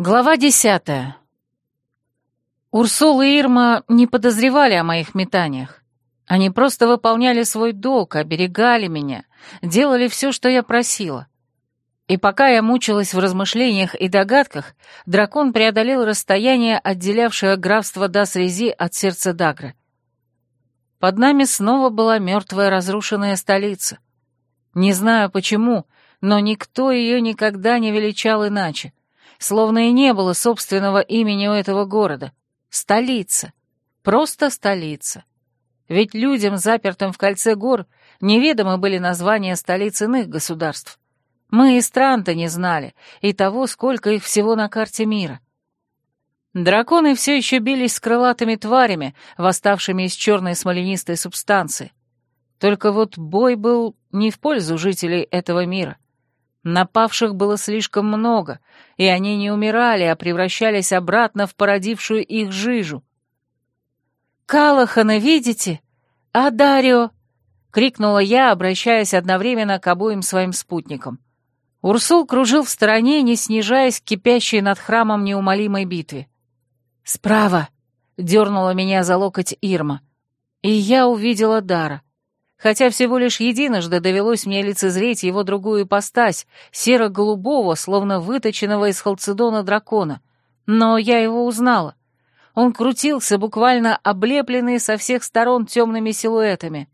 Глава десятая. Урсул и Ирма не подозревали о моих метаниях. Они просто выполняли свой долг, оберегали меня, делали все, что я просила. И пока я мучилась в размышлениях и догадках, дракон преодолел расстояние, отделявшее графство Дас-Рези от сердца Дагры. Под нами снова была мертвая разрушенная столица. Не знаю почему, но никто ее никогда не величал иначе словно и не было собственного имени у этого города. Столица. Просто столица. Ведь людям, запертым в кольце гор, неведомы были названия столиц иных государств. Мы и стран-то не знали, и того, сколько их всего на карте мира. Драконы все еще бились с крылатыми тварями, восставшими из черной смоленистой субстанции. Только вот бой был не в пользу жителей этого мира. Напавших было слишком много, и они не умирали, а превращались обратно в породившую их жижу. «Калахана, видите? А Дарио?» — крикнула я, обращаясь одновременно к обоим своим спутникам. Урсул кружил в стороне, не снижаясь к кипящей над храмом неумолимой битве. «Справа!» — дернула меня за локоть Ирма. И я увидела Дара хотя всего лишь единожды довелось мне лицезреть его другую ипостась, серо-голубого, словно выточенного из халцедона дракона. Но я его узнала. Он крутился, буквально облепленный со всех сторон темными силуэтами.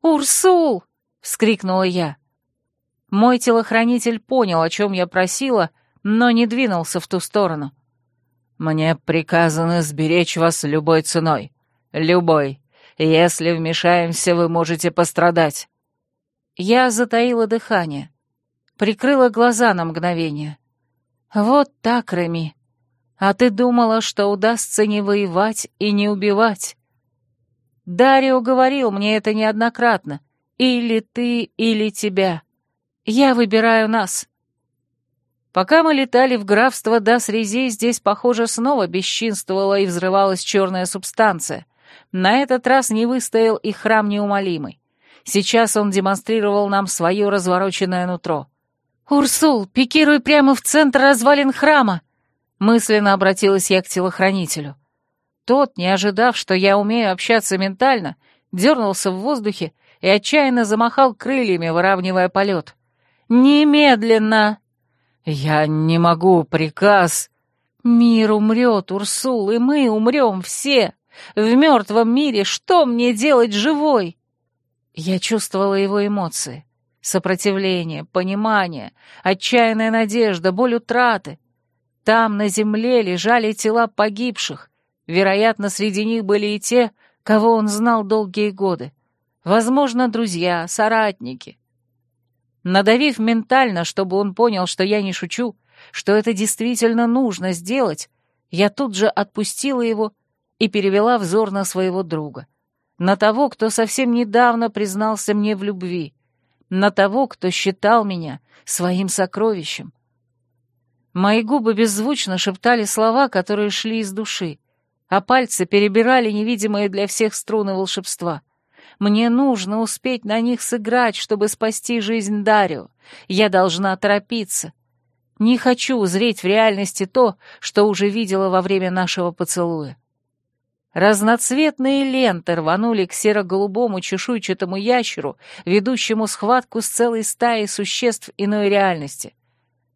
«Урсул!» — вскрикнула я. Мой телохранитель понял, о чем я просила, но не двинулся в ту сторону. «Мне приказано сберечь вас любой ценой. Любой. Если вмешаемся, вы можете пострадать». Я затаила дыхание, прикрыла глаза на мгновение. «Вот так, Реми. А ты думала, что удастся не воевать и не убивать?» Дарио говорил мне это неоднократно. «Или ты, или тебя. Я выбираю нас». Пока мы летали в графство Дас-Резей, здесь, похоже, снова бесчинствовала и взрывалась черная субстанция. На этот раз не выстоял и храм неумолимый. Сейчас он демонстрировал нам свое развороченное нутро. «Урсул, пикируй прямо в центр развалин храма!» Мысленно обратилась я к телохранителю. Тот, не ожидав, что я умею общаться ментально, дернулся в воздухе и отчаянно замахал крыльями, выравнивая полет. «Немедленно!» «Я не могу, приказ!» «Мир умрет, Урсул, и мы умрем все!» В мертвом мире что мне делать живой? Я чувствовала его эмоции. Сопротивление, понимание, отчаянная надежда, боль утраты. Там, на земле, лежали тела погибших. Вероятно, среди них были и те, кого он знал долгие годы. Возможно, друзья, соратники. Надавив ментально, чтобы он понял, что я не шучу, что это действительно нужно сделать, я тут же отпустила его и перевела взор на своего друга. На того, кто совсем недавно признался мне в любви. На того, кто считал меня своим сокровищем. Мои губы беззвучно шептали слова, которые шли из души, а пальцы перебирали невидимые для всех струны волшебства. Мне нужно успеть на них сыграть, чтобы спасти жизнь Дарио. Я должна торопиться. Не хочу узреть в реальности то, что уже видела во время нашего поцелуя. Разноцветные ленты рванули к серо-голубому чешуйчатому ящеру, ведущему схватку с целой стаей существ иной реальности.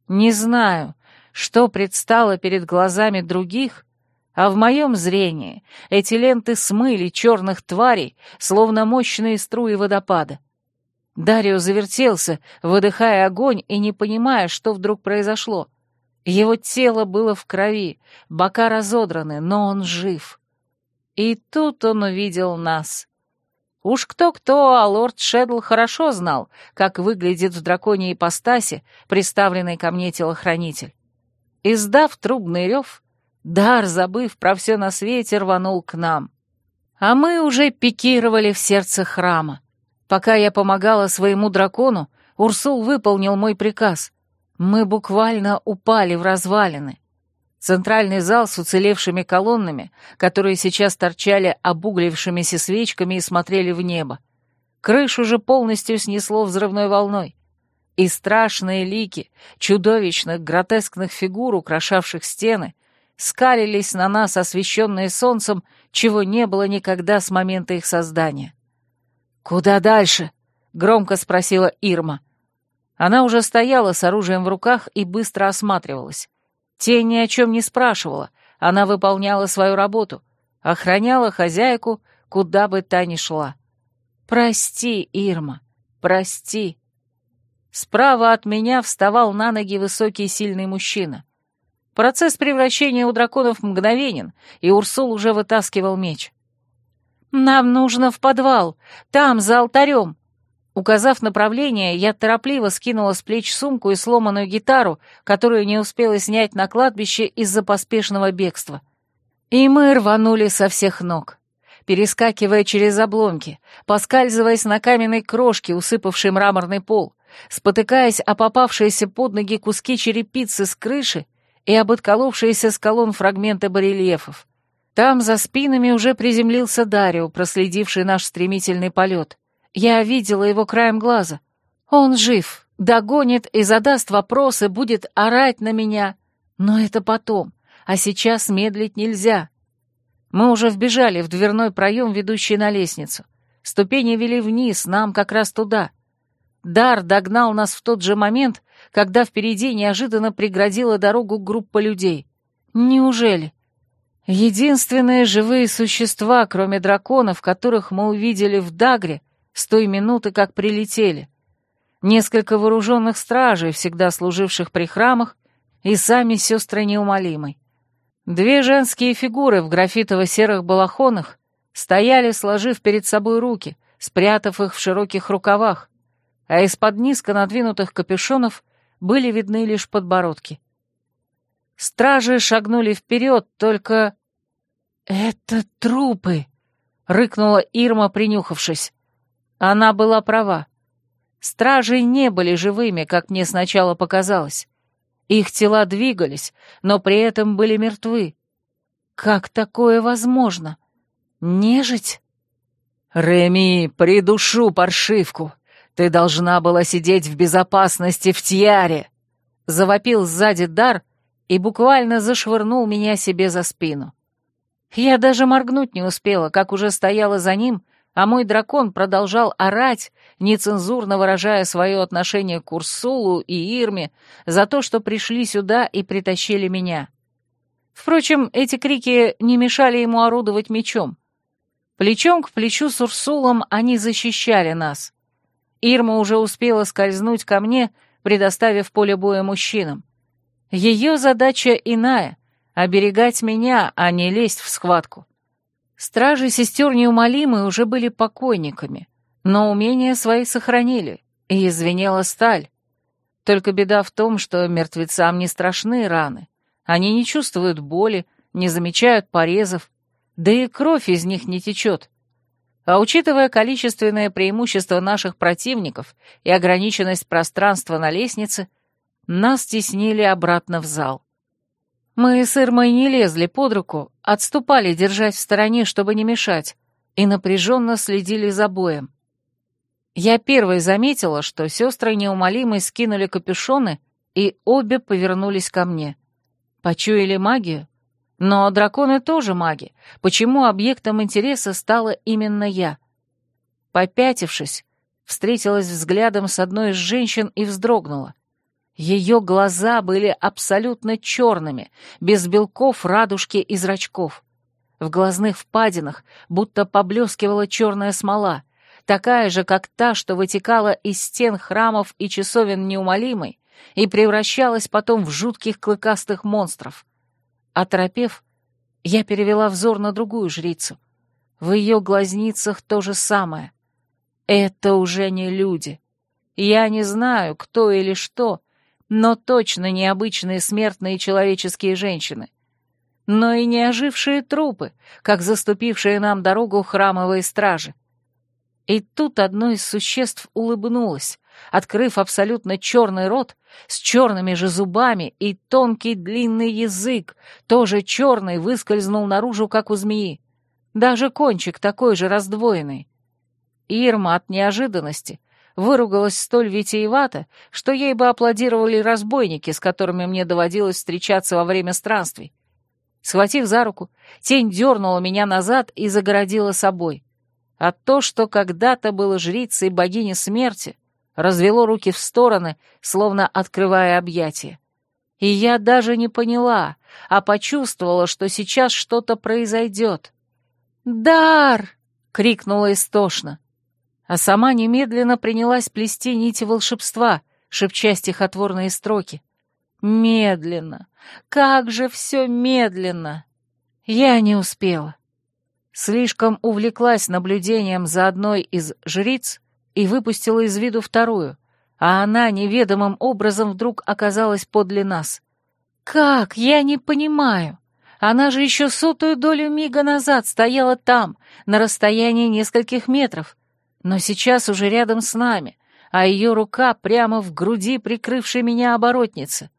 Не знаю, что предстало перед глазами других, а в моем зрении эти ленты смыли черных тварей, словно мощные струи водопада. Дарио завертелся, выдыхая огонь и не понимая, что вдруг произошло. Его тело было в крови, бока разодраны, но он жив. И тут он увидел нас. Уж кто-кто, а лорд Шедл хорошо знал, как выглядит в драконьей ипостаси приставленный ко мне телохранитель. Издав трубный рев, Дар, забыв про все на свете, рванул к нам. А мы уже пикировали в сердце храма. Пока я помогала своему дракону, Урсул выполнил мой приказ. Мы буквально упали в развалины. Центральный зал с уцелевшими колоннами, которые сейчас торчали обуглившимися свечками и смотрели в небо. Крышу же полностью снесло взрывной волной. и страшные лики чудовищных гротескных фигур, украшавших стены, скалились на нас, освещенные солнцем, чего не было никогда с момента их создания. «Куда дальше?» — громко спросила Ирма. Она уже стояла с оружием в руках и быстро осматривалась. Тень ни о чем не спрашивала, она выполняла свою работу, охраняла хозяйку, куда бы та ни шла. «Прости, Ирма, прости». Справа от меня вставал на ноги высокий сильный мужчина. Процесс превращения у драконов мгновенен, и Урсул уже вытаскивал меч. «Нам нужно в подвал, там, за алтарем». Указав направление, я торопливо скинула с плеч сумку и сломанную гитару, которую не успела снять на кладбище из-за поспешного бегства. И мы рванули со всех ног. Перескакивая через обломки, поскальзываясь на каменной крошке, усыпавшей мраморный пол, спотыкаясь о попавшиеся под ноги куски черепицы с крыши и об отколовшиеся с колонн фрагменты барельефов. Там за спинами уже приземлился Дарио, проследивший наш стремительный полет. Я видела его краем глаза. Он жив, догонит и задаст вопросы, будет орать на меня. Но это потом, а сейчас медлить нельзя. Мы уже вбежали в дверной проем, ведущий на лестницу. Ступени вели вниз, нам как раз туда. Дар догнал нас в тот же момент, когда впереди неожиданно преградила дорогу группа людей. Неужели? Единственные живые существа, кроме драконов, которых мы увидели в Дагре с той минуты, как прилетели. Несколько вооруженных стражей, всегда служивших при храмах, и сами сестры неумолимой. Две женские фигуры в графитово-серых балахонах стояли, сложив перед собой руки, спрятав их в широких рукавах, а из-под низко надвинутых капюшонов были видны лишь подбородки. Стражи шагнули вперед, только... «Это трупы!» — рыкнула Ирма, принюхавшись. Она была права. Стражи не были живыми, как мне сначала показалось. Их тела двигались, но при этом были мертвы. Как такое возможно? Нежить? «Реми, придушу паршивку! Ты должна была сидеть в безопасности в Тьяре!» Завопил сзади дар и буквально зашвырнул меня себе за спину. Я даже моргнуть не успела, как уже стояла за ним, а мой дракон продолжал орать, нецензурно выражая свое отношение к Урсулу и Ирме за то, что пришли сюда и притащили меня. Впрочем, эти крики не мешали ему орудовать мечом. Плечом к плечу с Урсулом они защищали нас. Ирма уже успела скользнуть ко мне, предоставив поле боя мужчинам. Ее задача иная — оберегать меня, а не лезть в схватку. Стражи сестер неумолимые уже были покойниками, но умения свои сохранили, и извинела сталь. Только беда в том, что мертвецам не страшны раны. Они не чувствуют боли, не замечают порезов, да и кровь из них не течет. А учитывая количественное преимущество наших противников и ограниченность пространства на лестнице, нас теснили обратно в зал. Мы с Ирмой не лезли под руку, отступали, держась в стороне, чтобы не мешать, и напряженно следили за боем. Я первой заметила, что сестры неумолимо скинули капюшоны, и обе повернулись ко мне. Почуяли магию? Но драконы тоже маги. Почему объектом интереса стала именно я? Попятившись, встретилась взглядом с одной из женщин и вздрогнула. Ее глаза были абсолютно черными, без белков, радужки и зрачков. В глазных впадинах будто поблескивала черная смола, такая же, как та, что вытекала из стен храмов и часовен неумолимой и превращалась потом в жутких клыкастых монстров. Оторопев, я перевела взор на другую жрицу. В ее глазницах то же самое. Это уже не люди. Я не знаю, кто или что, но точно необычные смертные человеческие женщины. Но и не ожившие трупы, как заступившие нам дорогу храмовые стражи. И тут одно из существ улыбнулось, открыв абсолютно черный рот с черными же зубами, и тонкий длинный язык, тоже черный, выскользнул наружу, как у змеи. Даже кончик такой же раздвоенный. Ирма от неожиданности выругалась столь витиевато, что ей бы аплодировали разбойники, с которыми мне доводилось встречаться во время странствий. Схватив за руку, тень дернула меня назад и загородила собой. А то, что когда-то было жрицей богини смерти, развело руки в стороны, словно открывая объятия. И я даже не поняла, а почувствовала, что сейчас что-то произойдет. «Дар!» — крикнула истошно. А сама немедленно принялась плести нити волшебства, шепча стихотворные строки. Медленно. Как же все медленно. Я не успела. Слишком увлеклась наблюдением за одной из жриц и выпустила из виду вторую, а она неведомым образом вдруг оказалась подле нас. «Как? Я не понимаю. Она же еще сотую долю мига назад стояла там, на расстоянии нескольких метров, но сейчас уже рядом с нами, а ее рука прямо в груди прикрывшей меня оборотницы.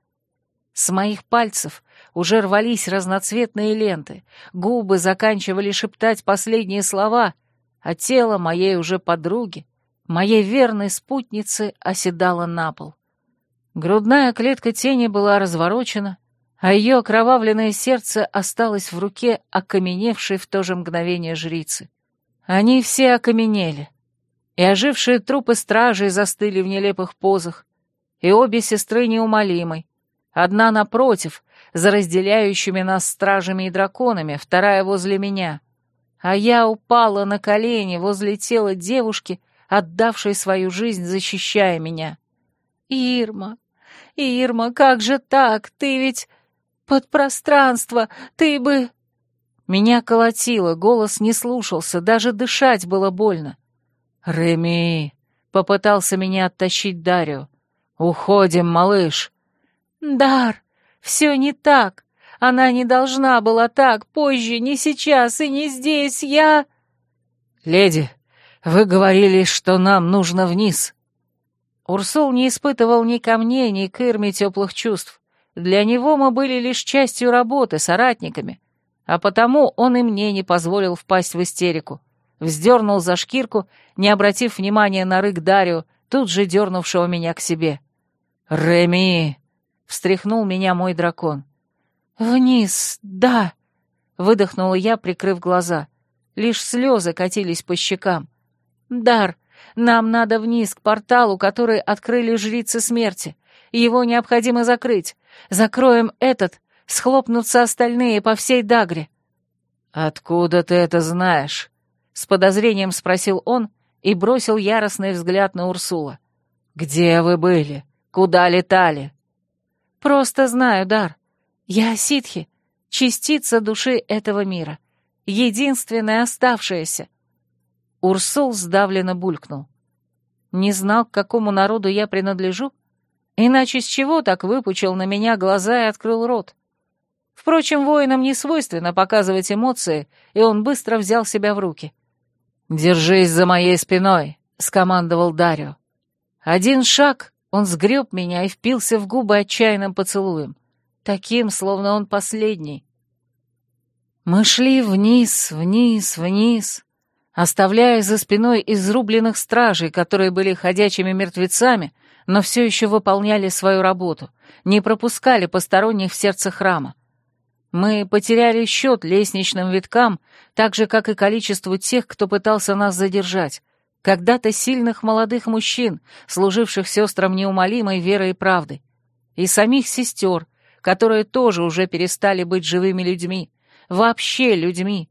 С моих пальцев уже рвались разноцветные ленты, губы заканчивали шептать последние слова, а тело моей уже подруги, моей верной спутницы, оседало на пол. Грудная клетка тени была разворочена, а ее окровавленное сердце осталось в руке окаменевшей в то же мгновение жрицы. Они все окаменели, и ожившие трупы стражей застыли в нелепых позах, и обе сестры неумолимой, одна напротив, за разделяющими нас стражами и драконами, вторая возле меня, а я упала на колени возле тела девушки, отдавшей свою жизнь, защищая меня. «Ирма, Ирма, как же так? Ты ведь подпространство, ты бы...» Меня колотило, голос не слушался, даже дышать было больно. «Реми!» — попытался меня оттащить Дарио. «Уходим, малыш!» «Дар, все не так. Она не должна была так, позже, не сейчас и не здесь, я...» «Леди, вы говорили, что нам нужно вниз». Урсул не испытывал ни ко мне, ни к Ирме теплых чувств. Для него мы были лишь частью работы, соратниками, а потому он и мне не позволил впасть в истерику вздернул за шкирку, не обратив внимания на рык Дарио, тут же дернувшего меня к себе. «Реми!» — встряхнул меня мой дракон. «Вниз, да!» — выдохнула я, прикрыв глаза. Лишь слезы катились по щекам. «Дар, нам надо вниз, к порталу, который открыли жрицы смерти. Его необходимо закрыть. Закроем этот, схлопнутся остальные по всей Дагре». «Откуда ты это знаешь?» С подозрением спросил он и бросил яростный взгляд на Урсула. «Где вы были? Куда летали?» «Просто знаю, Дар. Я ситхи, частица души этого мира, единственная оставшаяся». Урсул сдавленно булькнул. «Не знал, к какому народу я принадлежу? Иначе с чего так выпучил на меня глаза и открыл рот?» Впрочем, воинам не свойственно показывать эмоции, и он быстро взял себя в руки. «Держись за моей спиной», — скомандовал Дарио. Один шаг, он сгреб меня и впился в губы отчаянным поцелуем, таким, словно он последний. Мы шли вниз, вниз, вниз, оставляя за спиной изрубленных стражей, которые были ходячими мертвецами, но все еще выполняли свою работу, не пропускали посторонних в сердце храма. Мы потеряли счет лестничным виткам, так же, как и количеству тех, кто пытался нас задержать. Когда-то сильных молодых мужчин, служивших сестрам неумолимой верой и правдой. И самих сестер, которые тоже уже перестали быть живыми людьми. Вообще людьми.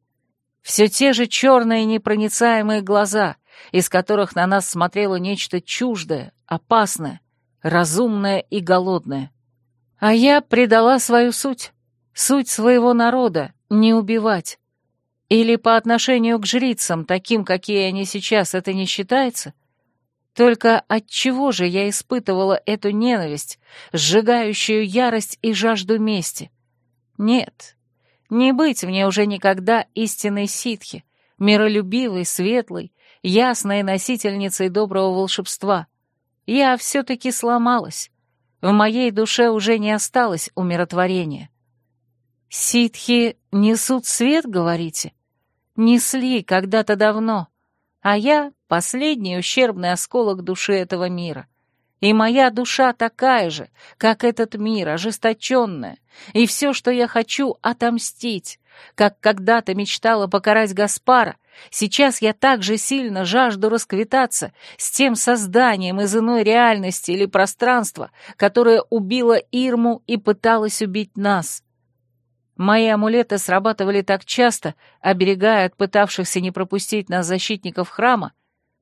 Все те же черные непроницаемые глаза, из которых на нас смотрело нечто чуждое, опасное, разумное и голодное. А я предала свою суть суть своего народа — не убивать. Или по отношению к жрицам, таким, какие они сейчас, это не считается? Только от чего же я испытывала эту ненависть, сжигающую ярость и жажду мести? Нет, не быть мне уже никогда истинной ситхи, миролюбивой, светлой, ясной носительницей доброго волшебства. Я все-таки сломалась. В моей душе уже не осталось умиротворения. Ситхи несут свет, говорите? Несли когда-то давно, А я — последний ущербный осколок души этого мира. И моя душа такая же, как этот мир, ожесточенная. И все, что я хочу — отомстить. Как когда-то мечтала покарать Гаспара, сейчас я так же сильно жажду расквитаться с тем созданием из иной реальности или пространства, которое убило Ирму и пыталось убить нас. Мои амулеты срабатывали так часто, оберегая от пытавшихся не пропустить нас защитников храма,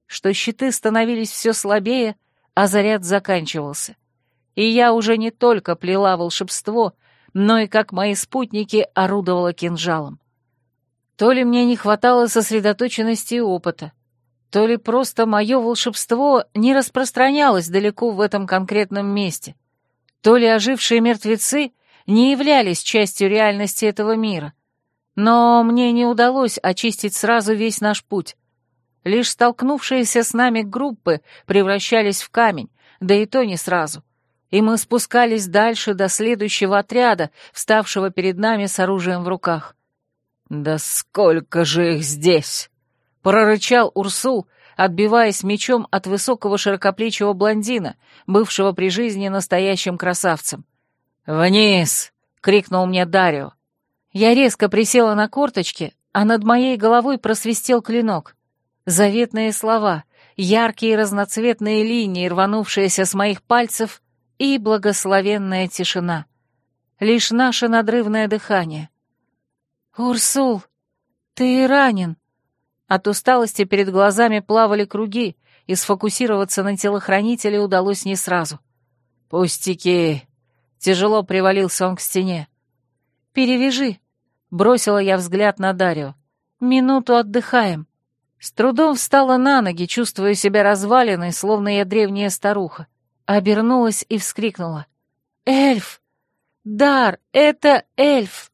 что щиты становились все слабее, а заряд заканчивался. И я уже не только плела волшебство, но и, как мои спутники, орудовала кинжалом. То ли мне не хватало сосредоточенности и опыта, то ли просто мое волшебство не распространялось далеко в этом конкретном месте, то ли ожившие мертвецы не являлись частью реальности этого мира. Но мне не удалось очистить сразу весь наш путь. Лишь столкнувшиеся с нами группы превращались в камень, да и то не сразу. И мы спускались дальше до следующего отряда, вставшего перед нами с оружием в руках. «Да сколько же их здесь!» — прорычал Урсул, отбиваясь мечом от высокого широкоплечего блондина, бывшего при жизни настоящим красавцем. «Вниз!» — крикнул мне Дарио. Я резко присела на корточки, а над моей головой просвистел клинок. Заветные слова, яркие разноцветные линии, рванувшиеся с моих пальцев, и благословенная тишина. Лишь наше надрывное дыхание. «Урсул, ты ранен!» От усталости перед глазами плавали круги, и сфокусироваться на телохранителе удалось не сразу. «Пустяки!» — тяжело привалился он к стене. «Перевяжи!» — бросила я взгляд на Дарио. «Минуту отдыхаем!» С трудом встала на ноги, чувствуя себя разваленной, словно я древняя старуха. Обернулась и вскрикнула. «Эльф! Дар, это эльф!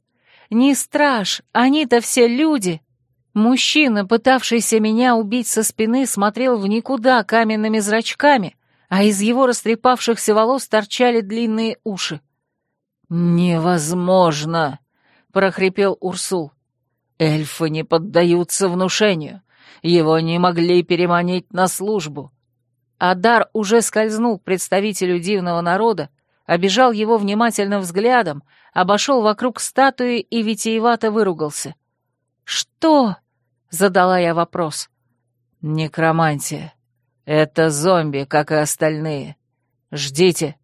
Не страж, они-то все люди!» Мужчина, пытавшийся меня убить со спины, смотрел в никуда каменными зрачками, а из его растрепавшихся волос торчали длинные уши. «Невозможно!» — прохрипел Урсул. «Эльфы не поддаются внушению. Его не могли переманить на службу. Адар уже скользнул к представителю дивного народа, обежал его внимательным взглядом, обошел вокруг статуи и витиевато выругался. «Что?» — задала я вопрос. «Некромантия. Это зомби, как и остальные. Ждите».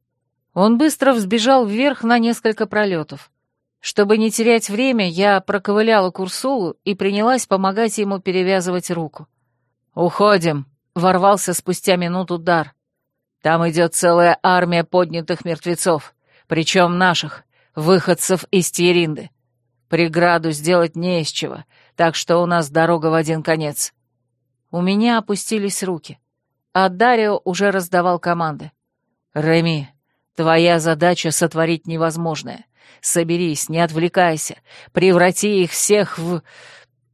Он быстро взбежал вверх на несколько пролетов. Чтобы не терять время, я проковыляла к Урсулу и принялась помогать ему перевязывать руку. «Уходим», — ворвался спустя минуту дар. «Там идет целая армия поднятых мертвецов, причем наших, выходцев из Тьеринды. Преграду сделать не из чего, так что у нас дорога в один конец». У меня опустились руки, а Дарио уже раздавал команды. «Реми, твоя задача — сотворить невозможное. Соберись, не отвлекайся. Преврати их всех в...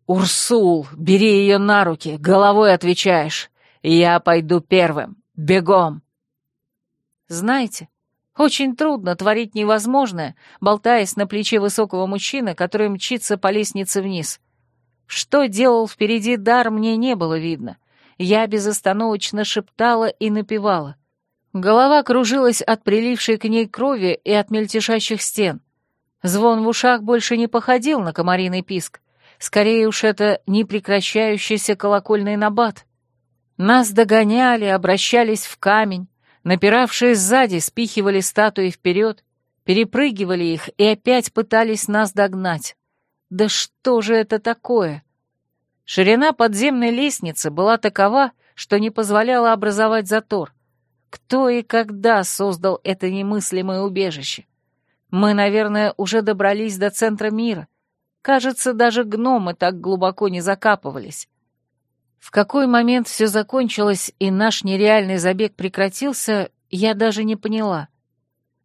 Урсул, бери ее на руки, головой отвечаешь. Я пойду первым. Бегом. Знаете, очень трудно творить невозможное, болтаясь на плече высокого мужчины, который мчится по лестнице вниз. Что делал впереди дар, мне не было видно. Я безостановочно шептала и напевала. Голова кружилась от прилившей к ней крови и от мельтешащих стен. Звон в ушах больше не походил на комариный писк. Скорее уж это непрекращающийся колокольный набат. Нас догоняли, обращались в камень, напиравшие сзади спихивали статуи вперед, перепрыгивали их и опять пытались нас догнать. Да что же это такое? Ширина подземной лестницы была такова, что не позволяла образовать затор. Кто и когда создал это немыслимое убежище? Мы, наверное, уже добрались до центра мира. Кажется, даже гномы так глубоко не закапывались. В какой момент все закончилось и наш нереальный забег прекратился, я даже не поняла.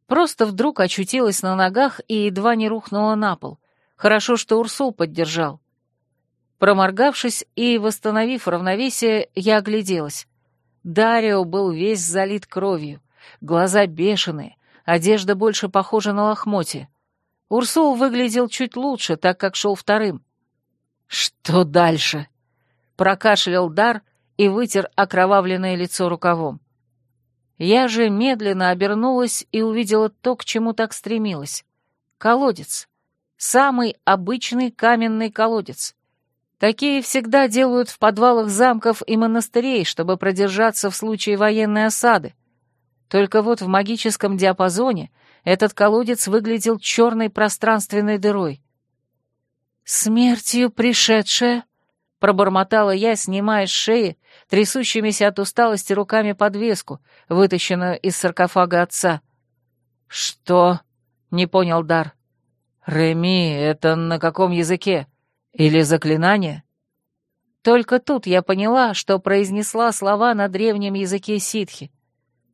Просто вдруг очутилась на ногах и едва не рухнула на пол. Хорошо, что Урсул поддержал. Проморгавшись и восстановив равновесие, я огляделась. Дарио был весь залит кровью, глаза бешеные, Одежда больше похожа на лохмотье. Урсул выглядел чуть лучше, так как шел вторым. «Что дальше?» — прокашлял Дар и вытер окровавленное лицо рукавом. Я же медленно обернулась и увидела то, к чему так стремилась. Колодец. Самый обычный каменный колодец. Такие всегда делают в подвалах замков и монастырей, чтобы продержаться в случае военной осады. Только вот в магическом диапазоне этот колодец выглядел черной пространственной дырой. «Смертью пришедшая», — пробормотала я, снимая с шеи трясущимися от усталости руками подвеску, вытащенную из саркофага отца. «Что?» — не понял Дар. «Реми, это на каком языке?» Или заклинание? Только тут я поняла, что произнесла слова на древнем языке ситхи.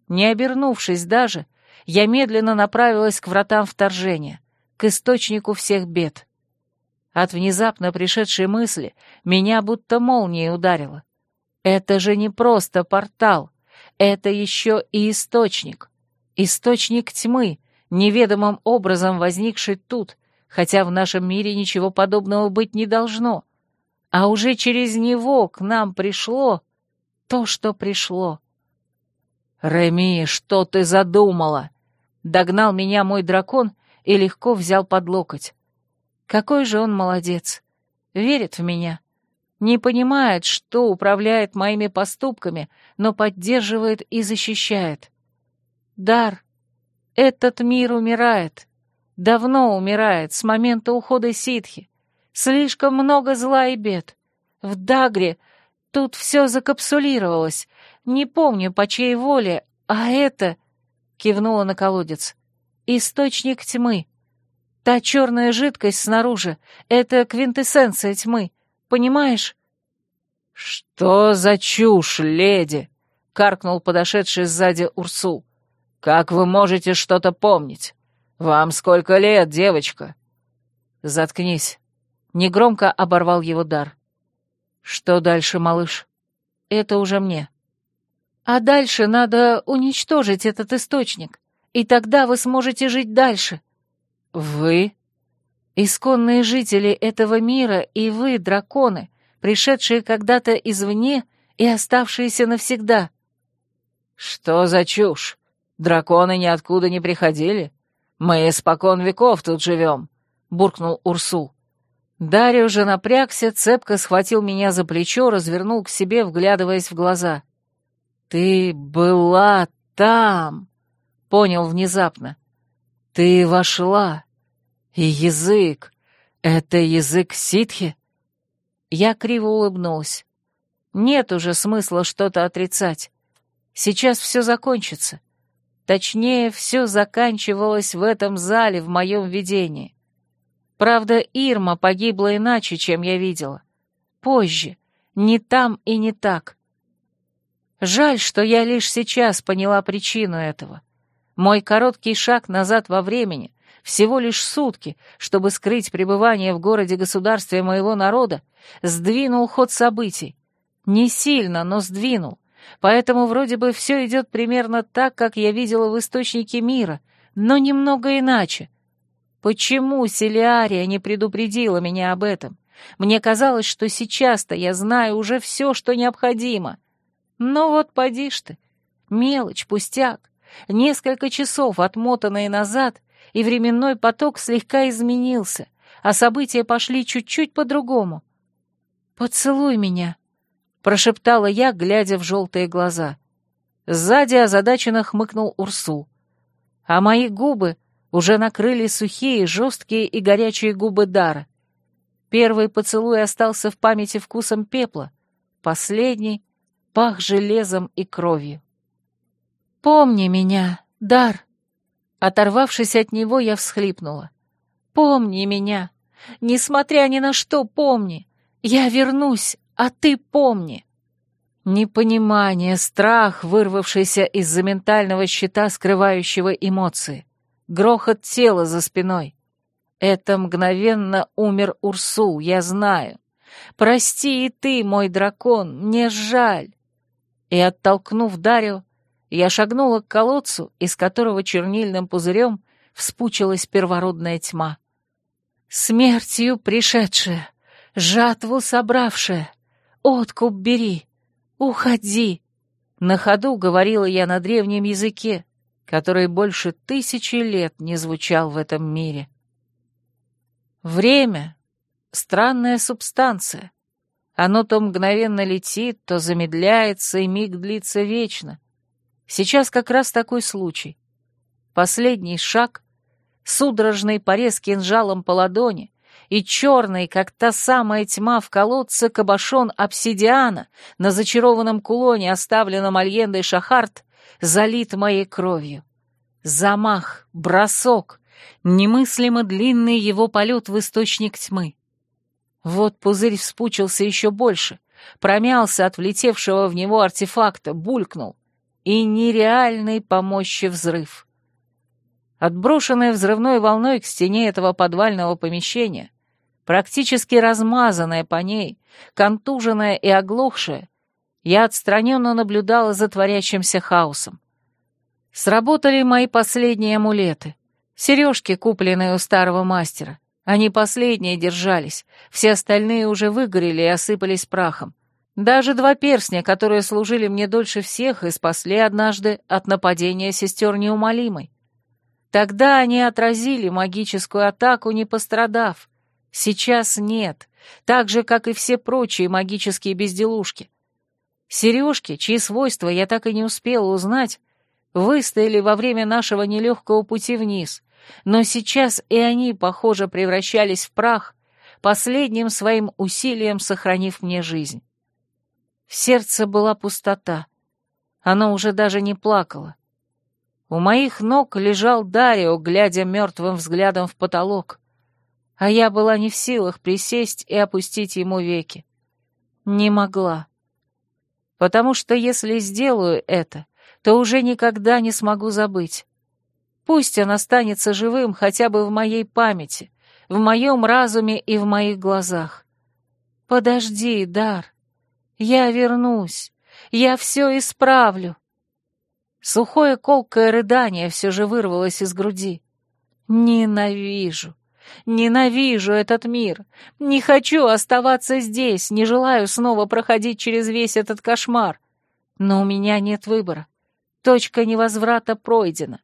Не обернувшись даже, я медленно направилась к вратам вторжения, к источнику всех бед. От внезапно пришедшей мысли меня будто молнией ударило. Это же не просто портал, это еще и источник. Источник тьмы, неведомым образом возникший тут, хотя в нашем мире ничего подобного быть не должно. А уже через него к нам пришло то, что пришло. «Реми, что ты задумала?» Догнал меня мой дракон и легко взял под локоть. Какой же он молодец. Верит в меня. Не понимает, что управляет моими поступками, но поддерживает и защищает. Дар, этот мир умирает. Давно умирает, с момента ухода ситхи. Слишком много зла и бед. В Дагре тут все закапсулировалось. Не помню, по чьей воле, а это...» — кивнула на колодец. «Источник тьмы. Та черная жидкость снаружи — это квинтэссенция тьмы. Понимаешь?» «Что за чушь, леди?» — каркнул подошедший сзади Урсул. «Как вы можете что-то помнить? «Вам сколько лет, девочка?» «Заткнись», — негромко оборвал его дар. «Что дальше, малыш?» «Это уже мне». «А дальше надо уничтожить этот источник, и тогда вы сможете жить дальше». «Вы?» «Исконные жители этого мира и вы, драконы, пришедшие когда-то извне и оставшиеся навсегда». «Что за чушь? Драконы ниоткуда не приходили. «Мы испокон веков тут живем», — буркнул Урсул. Дарио же напрягся, цепко схватил меня за плечо, развернул к себе, вглядываясь в глаза. «Ты была там!» — понял внезапно. «Ты вошла. И язык. Это язык ситхи?» Я криво улыбнулась. Нет уже смысла что-то отрицать. Сейчас все закончится. Точнее, все заканчивалось в этом зале в моем видении. Правда, Ирма погибла иначе, чем я видела. Позже. Не там и не так. Жаль, что я лишь сейчас поняла причину этого. Мой короткий шаг назад во времени, всего лишь сутки, чтобы скрыть пребывание в городе-государстве моего народа, сдвинул ход событий. Не сильно, но сдвинул. Поэтому вроде бы все идет примерно так, как я видела в источнике мира, но немного иначе. Почему Селиария не предупредила меня об этом? Мне казалось, что сейчас-то я знаю уже все, что необходимо. Но вот поди ж ты. Мелочь, пустяк. Несколько часов, отмотанные назад, и временной поток слегка изменился, а события пошли чуть-чуть по-другому. «Поцелуй меня», прошептала я, глядя в желтые глаза. Сзади озадаченно хмыкнул Урсул. А мои губы уже накрыли сухие, жесткие и горячие губы Дара. Первый поцелуй остался в памяти вкусом пепла, последний пах железом и кровью. «Помни меня, Дар!» Оторвавшись от него, я всхлипнула. «Помни меня! Несмотря ни на что, помни! Я вернусь, а ты помни!» Непонимание, страх, вырвавшийся из-за ментального щита, скрывающего эмоции. Грохот тела за спиной. Это мгновенно умер Урсул, я знаю. Прости и ты, мой дракон, мне жаль. И, оттолкнув Дарио, я шагнула к колодцу, из которого чернильным пузырем вспучилась первородная тьма. Смертью пришедшая, жатву собравшая, «Откуп бери! Уходи!» На ходу говорила я на древнем языке, который больше тысячи лет не звучал в этом мире. Время — странная субстанция. Оно то мгновенно летит, то замедляется, и миг длится вечно. Сейчас как раз такой случай. Последний шаг, судорожный порез кинжалом по ладони, и черный, как та самая тьма в колодце, кабошон обсидиана на зачарованном кулоне, оставленном Альендой Шахарт, залит моей кровью. Замах, бросок, немыслимо длинный его полет в источник тьмы. Вот пузырь вспучился еще больше, промялся от влетевшего в него артефакта, булькнул. И нереальный по мощи взрыв. Отброшенная взрывной волной к стене этого подвального помещения, практически размазанная по ней, контуженная и оглохшая, я отстраненно наблюдала за творящимся хаосом. Сработали мои последние амулеты. Сережки, купленные у старого мастера. Они последние держались, все остальные уже выгорели и осыпались прахом. Даже два перстня, которые служили мне дольше всех и спасли однажды от нападения сестер неумолимой. Тогда они отразили магическую атаку, не пострадав, Сейчас нет, так же, как и все прочие магические безделушки. Сережки, чьи свойства я так и не успела узнать, выстояли во время нашего нелегкого пути вниз, но сейчас и они, похоже, превращались в прах, последним своим усилием сохранив мне жизнь. В сердце была пустота. Оно уже даже не плакало. У моих ног лежал Дарио, глядя мертвым взглядом в потолок а я была не в силах присесть и опустить ему веки. Не могла. Потому что если сделаю это, то уже никогда не смогу забыть. Пусть он останется живым хотя бы в моей памяти, в моем разуме и в моих глазах. Подожди, Дар, я вернусь, я все исправлю. Сухое колкое рыдание все же вырвалось из груди. Ненавижу. Ненавижу этот мир. Не хочу оставаться здесь, не желаю снова проходить через весь этот кошмар. Но у меня нет выбора. Точка невозврата пройдена.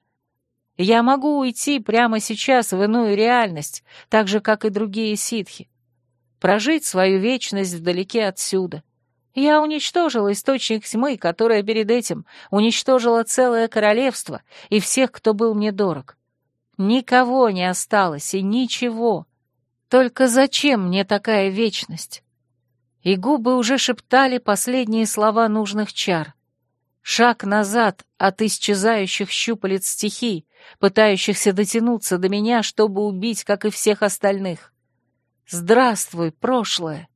Я могу уйти прямо сейчас в иную реальность, так же, как и другие ситхи. Прожить свою вечность вдалеке отсюда. Я уничтожила источник тьмы, которая перед этим уничтожила целое королевство и всех, кто был мне дорог. Никого не осталось и ничего. Только зачем мне такая вечность? И губы уже шептали последние слова нужных чар. Шаг назад от исчезающих щупалец стихий, пытающихся дотянуться до меня, чтобы убить, как и всех остальных. Здравствуй, прошлое!